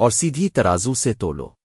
اور سیدھی ترازو سے تولو۔